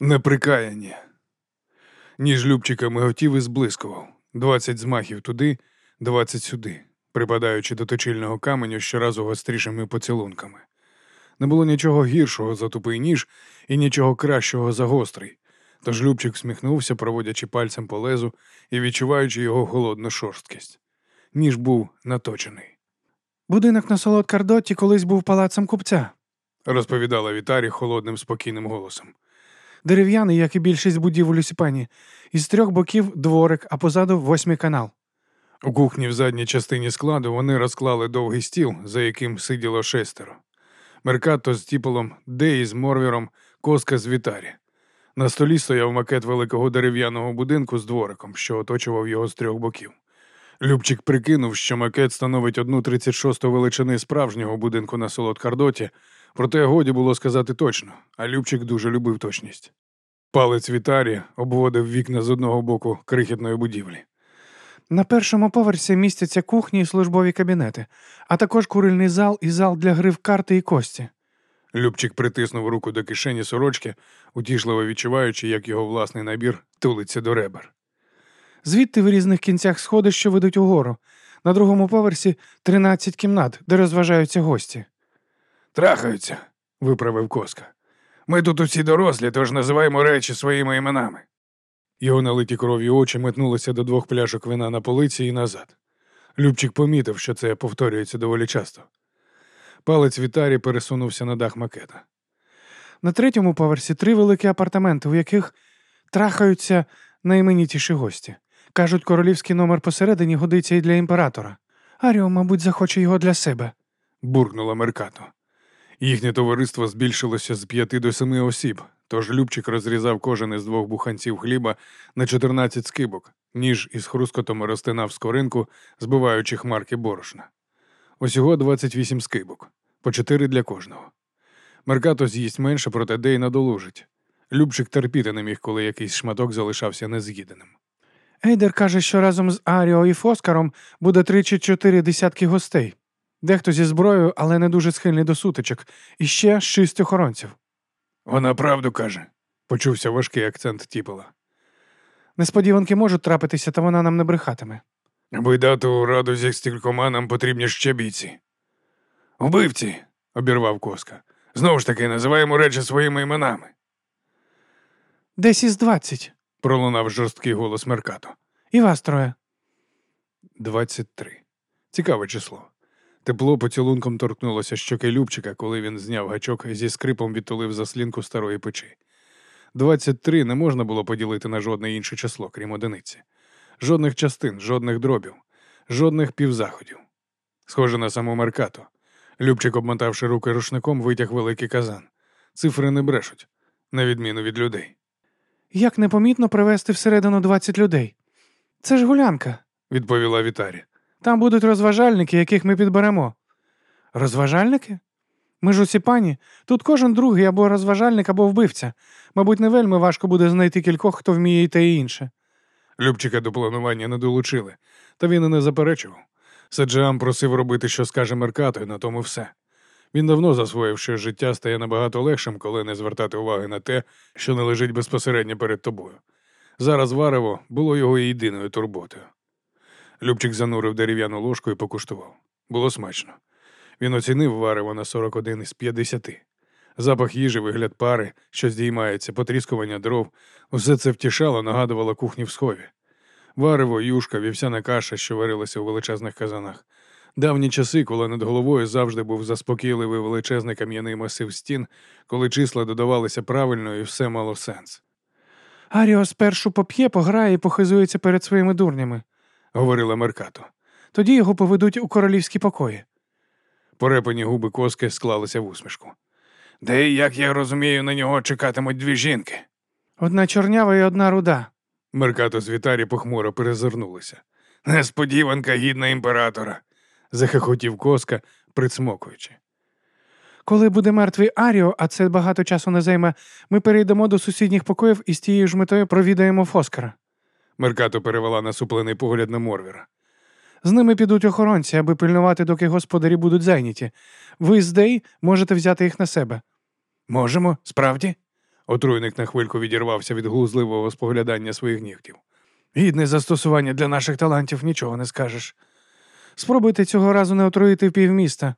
Неприкаяні. Ніж Любчика миготів і зблискував. Двадцять змахів туди, двадцять сюди, припадаючи до точильного каменю щоразу гострішими поцілунками. Не було нічого гіршого за тупий ніж і нічого кращого за гострий. Тож Любчик всміхнувся, проводячи пальцем по лезу і відчуваючи його холодну шорсткість. Ніж був наточений. Будинок на Солодкардоті колись був палацем купця. Розповідала Вітарі холодним спокійним голосом. Дерев'яний, як і більшість будівель у Сіпані, із трьох боків дворик, а позаду восьмий канал. У кухні в задній частині складу вони розклали довгий стіл, за яким сиділо шестеро. Меркато з тіполом, Деї з Морвіром, коска з Вітарі. На столі стояв макет великого дерев'яного будинку з двориком, що оточував його з трьох боків. Любчик прикинув, що макет становить одну 36-ту величини справжнього будинку на Солодкардоті, проте годі було сказати точно, а Любчик дуже любив точність. Палець Вітарі обводив вікна з одного боку крихітної будівлі. На першому поверсі містяться кухні і службові кабінети, а також курильний зал і зал для гри в карти і кості. Любчик притиснув руку до кишені сорочки, утішливо відчуваючи, як його власний набір тулиться до ребер. Звідти в різних кінцях сходи, що ведуть угору. На другому поверсі 13 кімнат, де розважаються гості. Трахаються, виправив коска. Ми тут усі дорослі, тож називаємо речі своїми іменами. Його налиті кров'ю очі метнулися до двох пляшок вина на полиці і назад. Любчик помітив, що це повторюється доволі часто. Палець Вітарі пересунувся на дах макета. На третьому поверсі три великі апартаменти, у яких трахаються найіменітіші гості. Кажуть, королівський номер посередині годиться і для імператора. Аріо, мабуть, захоче його для себе. буркнула Меркато. Їхнє товариство збільшилося з п'яти до семи осіб, тож Любчик розрізав кожен із двох буханців хліба на 14 скибок, ніж із хрускотом розтинав скоринку, збиваючи хмарки борошна. Усього 28 скибок, по чотири для кожного. Меркато з'їсть менше, проте Дей надолужить. Любчик терпіти не міг, коли якийсь шматок залишався нез'їденим. Ейдер каже, що разом з Аріо і Фоскаром буде три чи чотири десятки гостей. Дехто зі зброєю, але не дуже схильний до сутичок, і ще шість охоронців. Вона правду каже, почувся важкий акцент Тіпола. Несподіванки можуть трапитися, та вона нам не брехатиме. Аби дати у раду зі стількома нам потрібні ще бійці. Убивці, обірвав коска. Знову ж таки, називаємо речі своїми іменами. Десь із двадцять, пролунав жорсткий голос Меркато. і вас троє. Двадцять три. Цікаве число. Тепло поцілунком торкнулося щоки Любчика, коли він зняв гачок і зі скрипом відтулив заслінку старої печі. Двадцять три не можна було поділити на жодне інше число, крім одиниці. Жодних частин, жодних дробів, жодних півзаходів. Схоже на саму Меркато. Любчик, обмотавши руки рушником, витяг великий казан. Цифри не брешуть, на відміну від людей. Як непомітно привезти всередину двадцять людей? Це ж гулянка, відповіла Вітарі. Там будуть розважальники, яких ми підберемо. Розважальники? Ми ж усі пані. Тут кожен другий або розважальник, або вбивця. Мабуть, не вельми важко буде знайти кількох, хто вміє і те і інше. Любчика до планування не долучили, та він і не заперечував. Саджіам просив робити, що скаже Меркато, і на тому все. Він давно засвоїв, що життя стає набагато легшим, коли не звертати уваги на те, що не лежить безпосередньо перед тобою. Зараз варево було його єдиною турботою. Любчик занурив дерев'яну ложку і покуштував. Було смачно. Він оцінив варево на 41 із 50. Запах їжі, вигляд пари, що здіймається, потріскування дров, усе це втішало, нагадувало кухні в схові. Варево, юшка, вівсяна каша, що варилася у величезних казанах. Давні часи, коли над головою завжди був заспокійливий величезний кам'яний масив стін, коли числа додавалися правильно і все мало сенс. Аріо спершу поп'є, пограє і похизується перед своїми дурнями, говорила Меркато. Тоді його поведуть у королівські покої. Порепані губи коски склалися в усмішку. Де, як я розумію, на нього чекатимуть дві жінки. Одна чорнява і одна руда. Меркато з Вітарі похмуро перезирнулися. Несподіванка гідна імператора, захихотів коска, присмокуючи. Коли буде мертвий Аріо, а це багато часу не займе, ми перейдемо до сусідніх покоїв і з тією ж метою провідаємо Фоскара. Меркато перевела насуплений погляд на Морвіра. З ними підуть охоронці, аби пильнувати, доки господарі будуть зайняті. Ви з Дей можете взяти їх на себе. Можемо, справді? Отруйник на хвильку відірвався від глузливого споглядання своїх нігтів. Гідне застосування для наших талантів, нічого не скажеш. Спробуйте цього разу не отруїти півміста.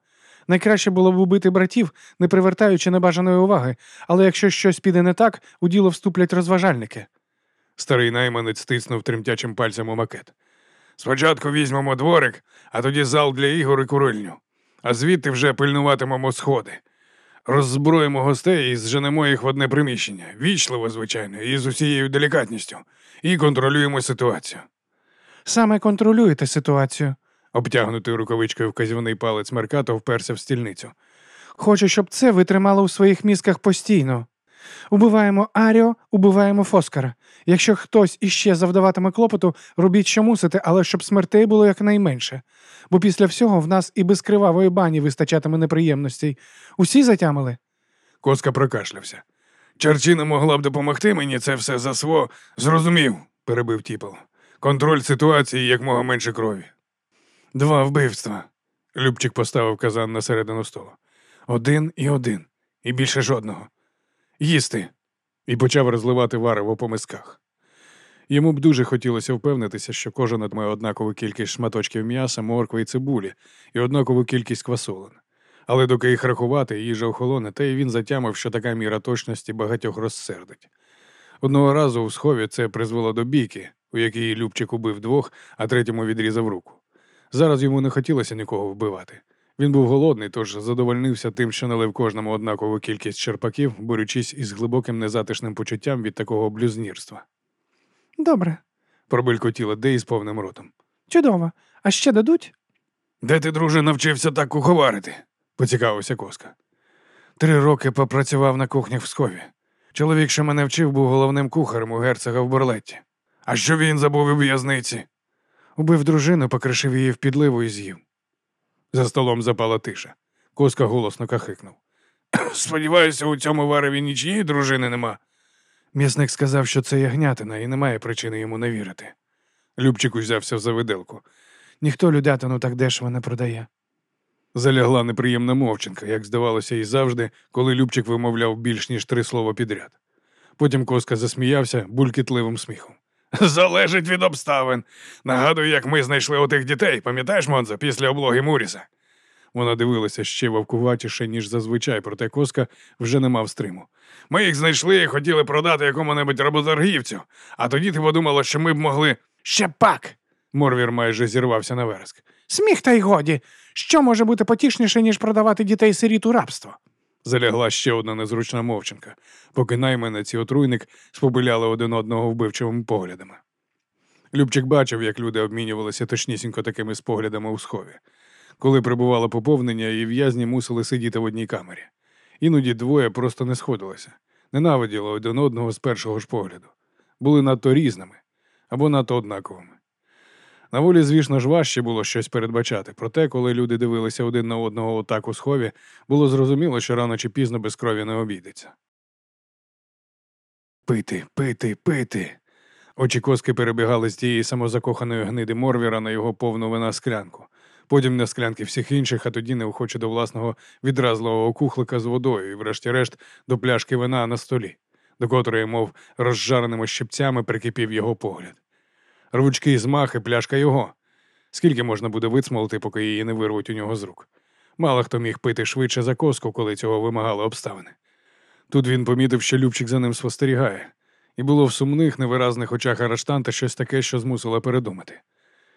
Найкраще було б убити братів, не привертаючи небажаної уваги, але якщо щось піде не так, у діло вступлять розважальники. Старий найманець стиснув тремтячим пальцем у макет. Спочатку візьмемо дворик, а тоді зал для ігор і курильню. А звідти вже пильнуватимемо сходи. Роззброїмо гостей і зженемо їх в одне приміщення, вічливо, звичайно, і з усією делікатністю, і контролюємо ситуацію. Саме контролюєте ситуацію. Обтягнутий рукавичкою вказівний палець Меркато вперся в стільницю. Хочу, щоб це ви тримали у своїх мізках постійно. Убиваємо Аріо, убиваємо Фоскара. Якщо хтось іще завдаватиме клопоту, робіть, що мусите, але щоб смертей було якнайменше. Бо після всього в нас і без кривавої бані вистачатиме неприємностей. Усі затямили? Коска прокашлявся. Чарчина могла б допомогти мені це все за сво. Зрозумів, перебив Тіпл. Контроль ситуації якмога менше крові. Два вбивства. Любчик поставив казан на середину столу. Один і один, і більше жодного. Їсти. І почав розливати варево по мисках. Йому б дуже хотілося впевнитися, що кожен має однакову кількість шматочків м'яса, моркви і цибулі і однакову кількість квасолин. Але доки їх рахувати, їжа охолоне, та й він затямив, що така міра точності багатьох розсердить. Одного разу у схові це призвело до бійки, у якій Любчик убив двох, а третьому відрізав руку. Зараз йому не хотілося нікого вбивати. Він був голодний, тож задовольнився тим, що налив кожному однакову кількість черпаків, борючись із глибоким незатишним почуттям від такого блюзнірства. Добре, Пробелькотіла Дей з повним ротом. чудово. А ще дадуть? Де ти, друже, навчився так куховарити? поцікавився Коска. Три роки попрацював на кухнях в схові. Чоловік, що мене вчив, був головним кухарем у герцога в Борлетті. А що він забув у в'язниці? Убив дружину, покришив її в підливу і з'їв. За столом запала тиша. Коска голосно кахикнув. Сподіваюся, у цьому вареві нічиєї дружини нема. М'ясник сказав, що це ягнятина, і немає причини йому не вірити. Любчик узявся за виделку. Ніхто людятину так дешево не продає. Залягла неприємна мовчинка, як здавалося, і завжди, коли Любчик вимовляв більш ніж три слова підряд. Потім Коска засміявся булькітливим сміхом. Залежить від обставин. Нагадую, як ми знайшли отих дітей, пам'ятаєш, Монзо, після облоги Муріса? Вона дивилася ще вовкуватіше, ніж зазвичай, проте коска вже не мав стриму. Ми їх знайшли і хотіли продати якому-небудь работоргівцю, а тоді ти подумала, що ми б могли. Ще пак! Морвір майже зірвався на вереск. Сміх та й годі. Що може бути потішніше, ніж продавати дітей сиріт у рабство? Залягла ще одна незручна мовчинка, поки найманець і отруйник спобиляли один одного вбивчими поглядами. Любчик бачив, як люди обмінювалися точнісінько такими споглядами у схові. Коли прибувало поповнення, і в'язні мусили сидіти в одній камері. Іноді двоє просто не сходилися, ненавиділи один одного з першого ж погляду, були надто різними або надто однаковими. На волі, звісно ж, важче було щось передбачати, проте, коли люди дивилися один на одного отак у схові, було зрозуміло, що рано чи пізно без крові не обійдеться. Пити, пити, пити. Очі коски перебігали з тієї самозакоханої гниди Морвіра на його повну вина склянку, потім на склянки всіх інших, а тоді неохоче до власного відразливого кухлика з водою і, врешті-решт, до пляшки вина на столі, до котрої, мов розжареними щипцями, прикипів його погляд. Рвучкий змах і пляшка його. Скільки можна буде вицмолити, поки її не вирвуть у нього з рук? Мало хто міг пити швидше за коску, коли цього вимагали обставини. Тут він помітив, що Любчик за ним спостерігає, і було в сумних, невиразних очах арештанта щось таке, що змусило передумати.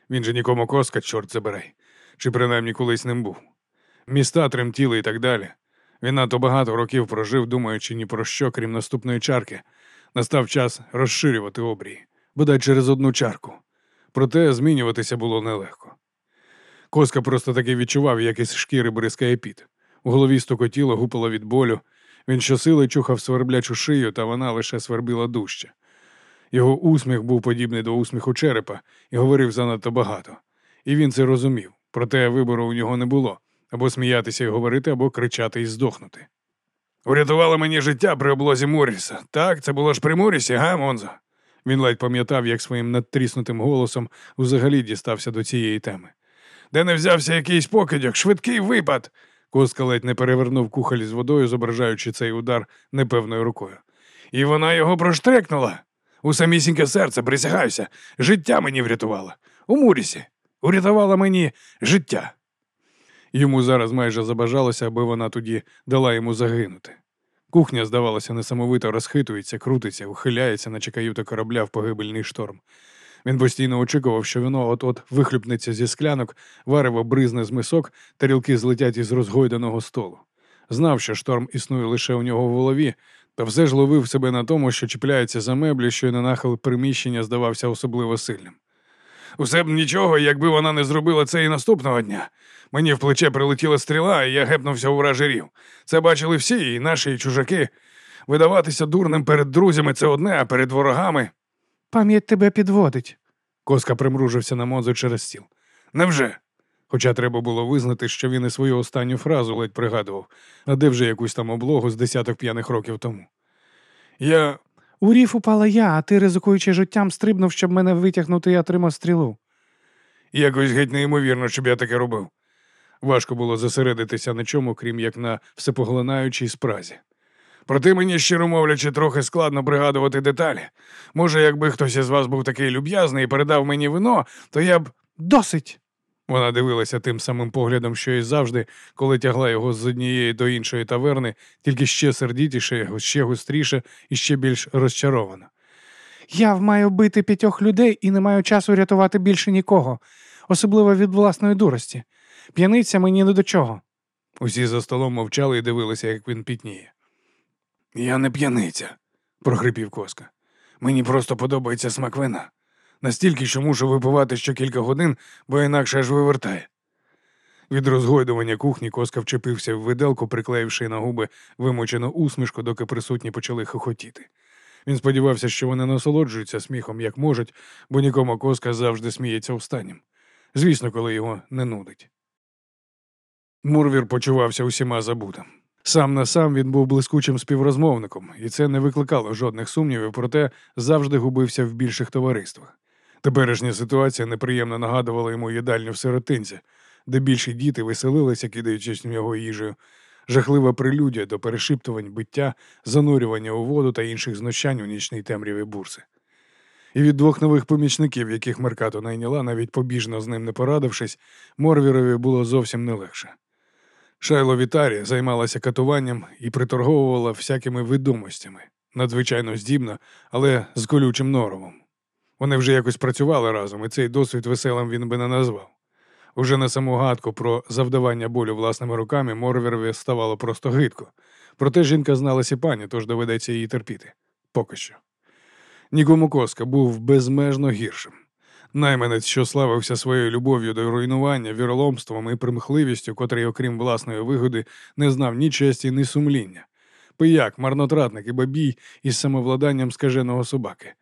Він же нікому коска, чорт забирай, чи принаймні колись ним був. Міста тремтіли і так далі. Він надто багато років прожив, думаючи ні про що, крім наступної чарки. Настав час розширювати обрії, бодай через одну чарку. Проте змінюватися було нелегко. Коска просто таки відчував, як із шкіри бризкає піт. У голові стукотіло, гупало від болю. Він щосили чухав сверблячу шию, та вона лише свербіла дужче. Його усміх був подібний до усміху черепа і говорив занадто багато. І він це розумів, проте вибору у нього не було або сміятися і говорити, або кричати і здохнути. Урятувала мені життя при облозі Морріса. Так, це було ж при Моррісі, га, Монзо? Він ледь пам'ятав, як своїм надтріснутим голосом взагалі дістався до цієї теми. Де не взявся якийсь покидьок, швидкий випад. Коска ледь не перевернув кухоль з водою, зображаючи цей удар непевною рукою. І вона його проштрекнула. У самісіньке серце, присягаюся, життя мені врятувала. У Мурісі. Урятувала мені життя. Йому зараз майже забажалося, аби вона тоді дала йому загинути. Кухня, здавалося, несамовито розхитується, крутиться, ухиляється, наче каюта корабля в погибельний шторм. Він постійно очікував, що воно от-от вихлюпнеться зі склянок, варево бризне з мисок, тарілки злетять із розгойданого столу. Знав, що шторм існує лише у нього в голові, та все ж ловив себе на тому, що чіпляється за меблі, що й на нахил приміщення здавався особливо сильним. Усе б нічого, якби вона не зробила це і наступного дня. Мені в плече прилетіла стріла, і я гепнувся у вражерів. Це бачили всі, і наші і чужаки. Видаватися дурним перед друзями це одне, а перед ворогами. Пам'ять тебе підводить. Коска примружився на мозу через стіл. Невже? Хоча треба було визнати, що він і свою останню фразу ледь пригадував, а де вже якусь там облогу з десяток п'яних років тому. Я. У ріф упала я, а ти, ризикуючи життям, стрибнув, щоб мене витягнути і отримав стрілу. Якось геть неймовірно, щоб я таке робив. Важко було зосередитися на чому, крім як на всепоглинаючій спразі. Проте мені, щиро мовлячи, трохи складно пригадувати деталі. Може, якби хтось із вас був такий люб'язний і передав мені вино, то я б. Досить. Вона дивилася тим самим поглядом, що і завжди, коли тягла його з однієї до іншої таверни, тільки ще сердітіше, ще густріше і ще більш розчаровано. Я маю бити п'ятьох людей і не маю часу рятувати більше нікого, особливо від власної дурості. П'яниця мені не до чого. Усі за столом мовчали і дивилися, як він пітніє. Я не п'яниця, прохрипів коска. Мені просто подобається смак вина. Настільки, що мушу випивати ще кілька годин, бо інакше аж вивертає. Від розгойдування кухні коска вчепився в виделку, приклеївши на губи вимучену усмішку, доки присутні почали хохотіти. Він сподівався, що вони насолоджуються сміхом, як можуть, бо нікому коска завжди сміється останнім. Звісно, коли його не нудить. Мурвір почувався усіма забутим. Сам на сам він був блискучим співрозмовником, і це не викликало жодних сумнівів, проте завжди губився в більших товариствах. Теперішня ситуація неприємно нагадувала йому їдальню в сиротинці, де більші діти веселилися, кидаючись в нього їжею, жахлива прелюдія до перешиптувань, биття, занурювання у воду та інших знущань у нічній темряві бурси. І від двох нових помічників, яких Меркато найняла, навіть побіжно з ним не порадившись, Морвірові було зовсім не легше. Шайло Вітарі займалася катуванням і приторговувала всякими відомостями, надзвичайно здібно, але з колючим норовом. Вони вже якось працювали разом, і цей досвід веселим він би не назвав. Уже на саму гадку про завдавання болю власними руками Морвірові ставало просто гидко. Проте жінка зналася пані, тож доведеться її терпіти. Поки що. Нікому Коска був безмежно гіршим. Найманець, що славився своєю любов'ю до руйнування, віроломством і примхливістю, котрий, окрім власної вигоди, не знав ні честі, ні сумління. Пияк, марнотратник і бабій із самовладанням скаженого собаки.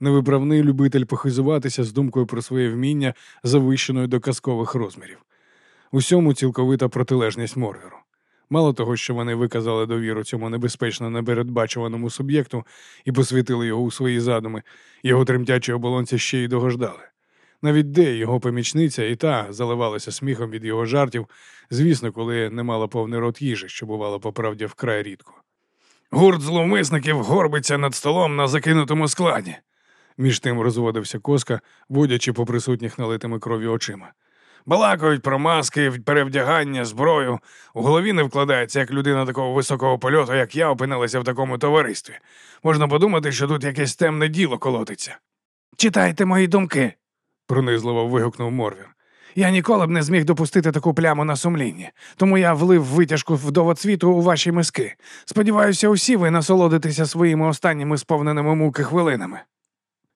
Невиправний любитель похизуватися з думкою про своє вміння, завищеною до казкових розмірів. Усьому цілковита протилежність Морверу. Мало того, що вони виказали довіру цьому небезпечно непередбачуваному суб'єкту і посвятили його у свої задуми, його тремтячі оболонці ще й догождали. Навіть де його помічниця і та заливалася сміхом від його жартів, звісно, коли не мала повний рот їжі, що бувало по правді вкрай рідко. Гурт зловмисників горбиться над столом на закинутому складі. Між тим розводився коска, водячи по присутніх налитими кров'ю очима. Балакають про маски, перевдягання, зброю. У голові не вкладається, як людина такого високого польоту, як я, опинилася в такому товаристві. Можна подумати, що тут якесь темне діло колотиться. Читайте мої думки, пронизливо вигукнув Морвір. Я ніколи б не зміг допустити таку пляму на сумлінні, тому я влив витяжку вдовоцвіту у ваші миски. Сподіваюся, усі ви насолодитеся своїми останніми сповненими муки хвилинами.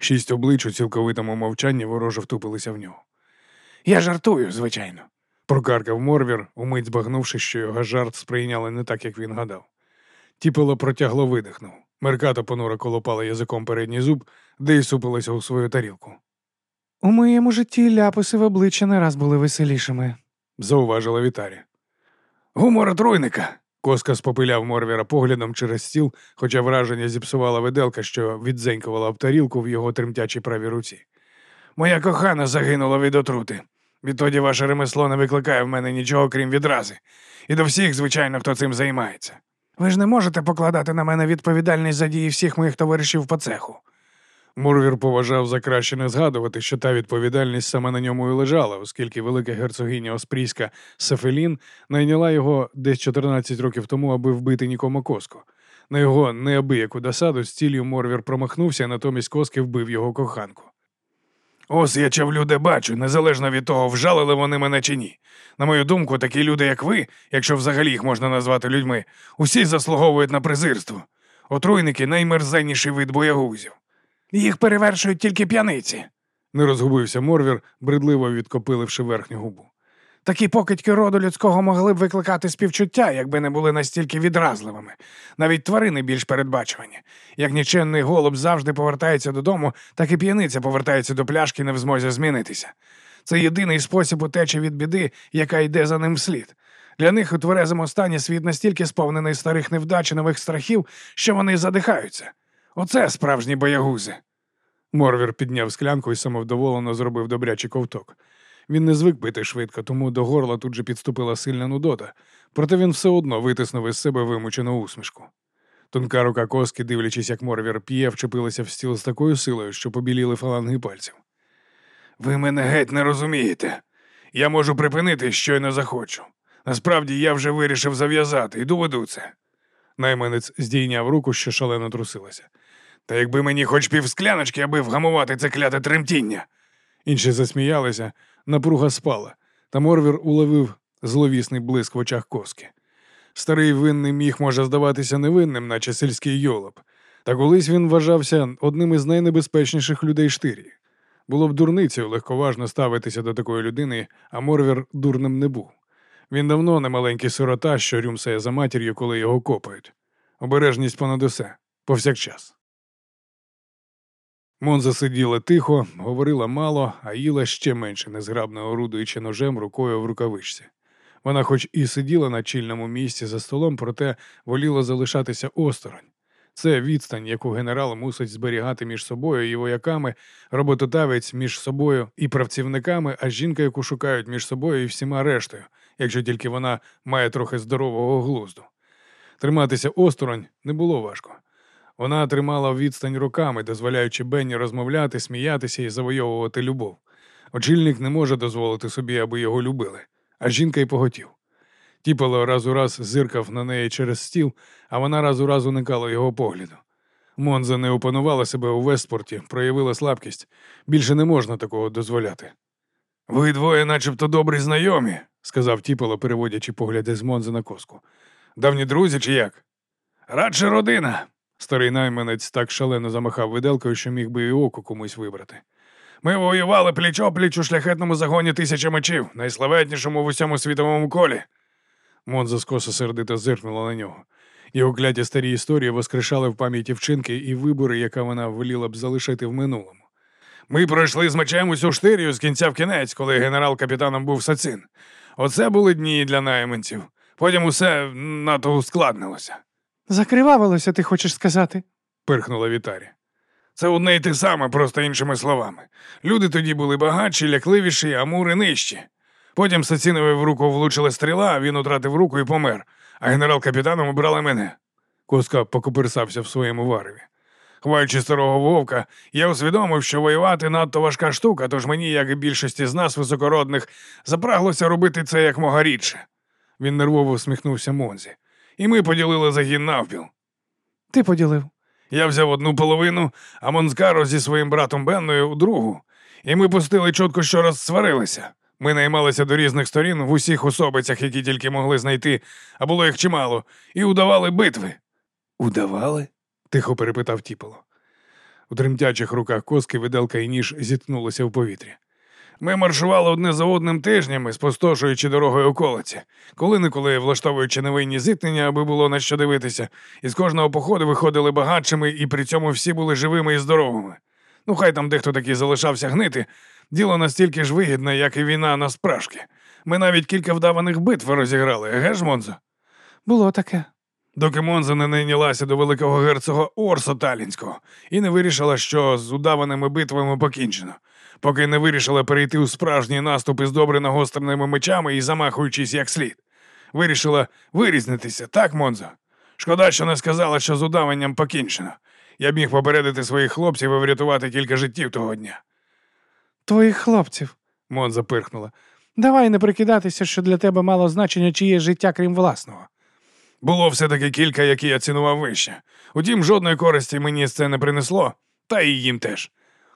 Шість облич у цілковитому мовчанні вороже втупилися в нього. Я жартую, звичайно, прокаркав Морвір, умить збагнувши, що його жарт сприйняли не так, як він гадав. Тіпило протягло видихнув. Меркато понуро колопала язиком передній зуб, де й супилася у свою тарілку. У моєму житті ляписи в обличчя не раз були веселішими. зауважила Вітарі. Гумор отруйника. Коска спопиляв Морвіра поглядом через стіл, хоча враження зіпсувала виделка, що відзенькувала об тарілку в його тремтячій правій руці. Моя кохана загинула від отрути. Відтоді ваше ремесло не викликає в мене нічого, крім відрази. І до всіх, звичайно, хто цим займається. Ви ж не можете покладати на мене відповідальність за дії всіх моїх товаришів по цеху. Мурвір поважав за краще не згадувати, що та відповідальність саме на ньому і лежала, оскільки велика герцогиня Оспрійська Сефелін найняла його десь 14 років тому, аби вбити Нікома Коско. На його неабияку досаду з ціллю Морвір промахнувся, натомість Коски вбив його коханку. Ось я чавлю, де бачу, незалежно від того, вжалили вони мене чи ні. На мою думку, такі люди, як ви, якщо взагалі їх можна назвати людьми, усі заслуговують на презирство. Отруйники наймерзенніший вид боягузів. Їх перевершують тільки п'яниці. Не розгубився Морвір, бредливо відкопиливши верхню губу. Такі покидьки роду людського могли б викликати співчуття, якби не були настільки відразливими. Навіть тварини більш передбачувані. Як ніченний голуб завжди повертається додому, так і п'яниця повертається до пляшки не в змозі змінитися. Це єдиний спосіб утечі від біди, яка йде за ним вслід. Для них у тверезому стані світ настільки сповнений старих невдач і нових страхів, що вони задихаються. Оце справжні боягузи. Морвір підняв склянку і самовдоволено зробив добрячий ковток. Він не звик пити швидко, тому до горла тут же підступила сильна нудота, проте він все одно витиснув із себе вимучену усмішку. Тонка рука коски, дивлячись, як Морвір п'є, вчепилася в стіл з такою силою, що побіліли фаланги пальців. Ви мене геть не розумієте. Я можу припинити, щойно захочу. Насправді я вже вирішив зав'язати і доведу це. Найманець здійняв руку, що шалено трусилася. Та якби мені хоч пів скляночки, аби вгамувати це кляте тремтіння. Інші засміялися, напруга спала, та Морвір уловив зловісний блиск в очах коски. Старий винний міг може здаватися невинним, наче сільський йолоп. Та колись він вважався одним із найнебезпечніших людей штирі. Було б дурницею легковажно ставитися до такої людини, а Морвір дурним не був. Він давно не маленький сирота, що рюмсає за матір'ю, коли його копають. Обережність понад усе, повсякчас. Монза сиділа тихо, говорила мало, а їла ще менше, незграбно орудуючи ножем рукою в рукавичці. Вона, хоч і сиділа на чільному місці за столом, проте воліла залишатися осторонь. Це відстань, яку генерал мусить зберігати між собою і вояками, роботодавець між собою і працівниками, а жінка, яку шукають між собою і всіма рештою, якщо тільки вона має трохи здорового глузду. Триматися осторонь не було важко. Вона тримала відстань руками, дозволяючи Бенні розмовляти, сміятися і завойовувати любов. Очільник не може дозволити собі, аби його любили, а жінка й поготів. Тіпало раз у раз зиркав на неї через стіл, а вона раз у раз уникала його погляду. Монза не опанувала себе у Вестпорті, проявила слабкість. Більше не можна такого дозволяти. Ви двоє, начебто, добрі знайомі, сказав Тіпало, переводячи погляди з Монзи на коску. Давні друзі чи як? Радше родина. Старий найманець так шалено замахав виделкою, що міг би і око комусь вибрати. Ми воювали пліч у шляхетному загоні тисячі мечів, найславетнішому в усьому світовому колі. Монза скоса сердито зиркнула на нього. Його кляті старі історії воскрешали в пам'яті вчинки і вибори, яка вона воліла б залишити в минулому. Ми пройшли з мечем усю штирію з кінця в кінець, коли генерал-капітаном був Сацин. Оце були дні для найманців. Потім усе надто ускладнилося, Закривавилося, ти хочеш сказати? пирхнула Вітарі. Це одне й те саме, просто іншими словами. Люди тоді були багатші, лякливіші, а мури нижчі. Потім Сацінові в руку влучила стріла, він утратив руку і помер, а генерал-капітаном обрали мене. Коска покоперсався в своєму вареві. Хваючи старого вовка, я усвідомив, що воювати надто важка штука, тож мені, як і більшості з нас, високородних, запраглося робити це якмога рідше. Він нервово всміхнувся Монзі. І ми поділили загін навпіл. Ти поділив. Я взяв одну половину, а Монскаро зі своїм братом Бенною у другу, і ми пустили чутку, що розсварилися. Ми наймалися до різних сторін в усіх особицях, які тільки могли знайти, а було їх чимало, і удавали битви. Удавали? тихо перепитав Тіполо. У тремтячих руках коски виделка і ніж зіткнулися в повітрі. Ми маршували одне за одним тижнями, спустошуючи дорогою околиці, коли-неколи влаштовуючи невинні зіткнення, аби було на що дивитися, і з кожного походу виходили багатшими, і при цьому всі були живими і здоровими. Ну, хай там дехто такий залишався гнити. Діло настільки ж вигідне, як і війна на спрашки. Ми навіть кілька вдаваних битв розіграли, еге ж, Монзо? Було таке. Доки Монза не найнялася до великого герцога Орсо Талінського і не вирішила, що з удаваними битвами покінчено, поки не вирішила перейти у справжній наступ із добре нагостреними мечами і замахуючись як слід. Вирішила вирізнитися, так, Монзо? Шкода, що не сказала, що з удаванням покінчено. Я б міг попередити своїх хлопців і врятувати кілька життів того дня. Твоїх хлопців. Мон запирхнула. Давай не прикидатися, що для тебе мало значення чиє життя, крім власного. Було все-таки кілька, які я цінував вище. Утім, жодної користі мені це не принесло, та і їм теж.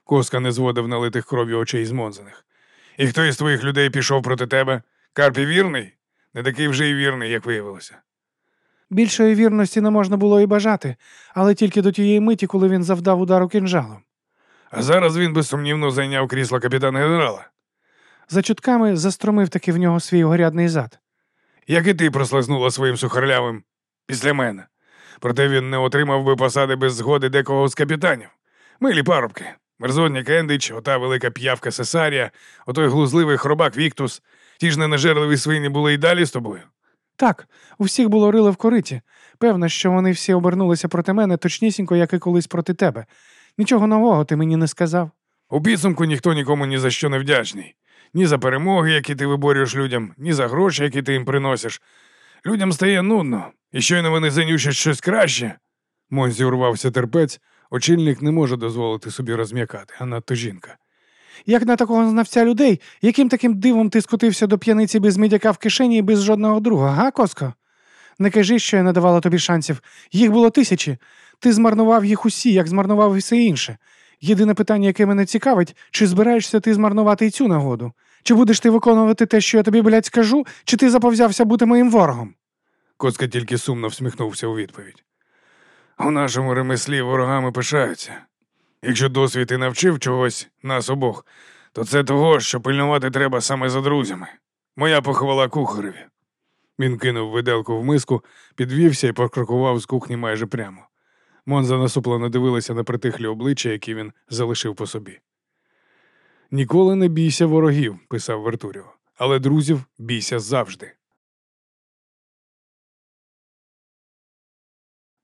Коска не зводив налитих кров'ю очей з. І хто із твоїх людей пішов проти тебе? Карпі вірний? Не такий вже й вірний, як виявилося. Більшої вірності не можна було і бажати, але тільки до тієї миті, коли він завдав удару кинжалом. А зараз він безсумнівно зайняв крісло капітана генерала. За чутками застромив таки в нього свій горядний зад. Як і ти прослизнула своїм сухарлявим після мене. Проте він не отримав би посади без згоди декого з капітанів. Милі парубки, мерзотник Ендич, ота велика п'явка Сесарія, отой глузливий хробак Віктус. Ті ж ненажерливі свині були й далі з тобою. Так, у всіх було рило в кориті. Певно, що вони всі обернулися проти мене точнісінько, як і колись проти тебе. Нічого нового ти мені не сказав. У підсумку ніхто нікому ні за що не вдячний. Ні за перемоги, які ти виборюєш людям, ні за гроші, які ти їм приносиш. Людям стає нудно, і щойно вони занючать щось краще. Монзі урвався терпець, очільник не може дозволити собі розм'якати, а надто жінка. Як на такого знавця людей, яким таким дивом ти скотився до п'яниці без мідяка в кишені і без жодного друга, га, Коско? Не кажи, що я не давала тобі шансів. Їх було тисячі. Ти змарнував їх усі, як змарнував і все інше. Єдине питання, яке мене цікавить, чи збираєшся ти змарнувати і цю нагоду? Чи будеш ти виконувати те, що я тобі, блядь, скажу, чи ти заповзявся бути моїм ворогом? Коцка тільки сумно всміхнувся у відповідь. У нашому ремеслі ворогами пишаються. Якщо досвід і навчив чогось нас обох, то це того, що пильнувати треба саме за друзями. Моя похвала кухареві. Він кинув виделку в миску, підвівся і покрокував з кухні майже прямо. Монза насуплено дивилася на притихлі обличчя, які він залишив по собі. Ніколи не бійся ворогів, писав Вертуріо, але друзів бійся завжди.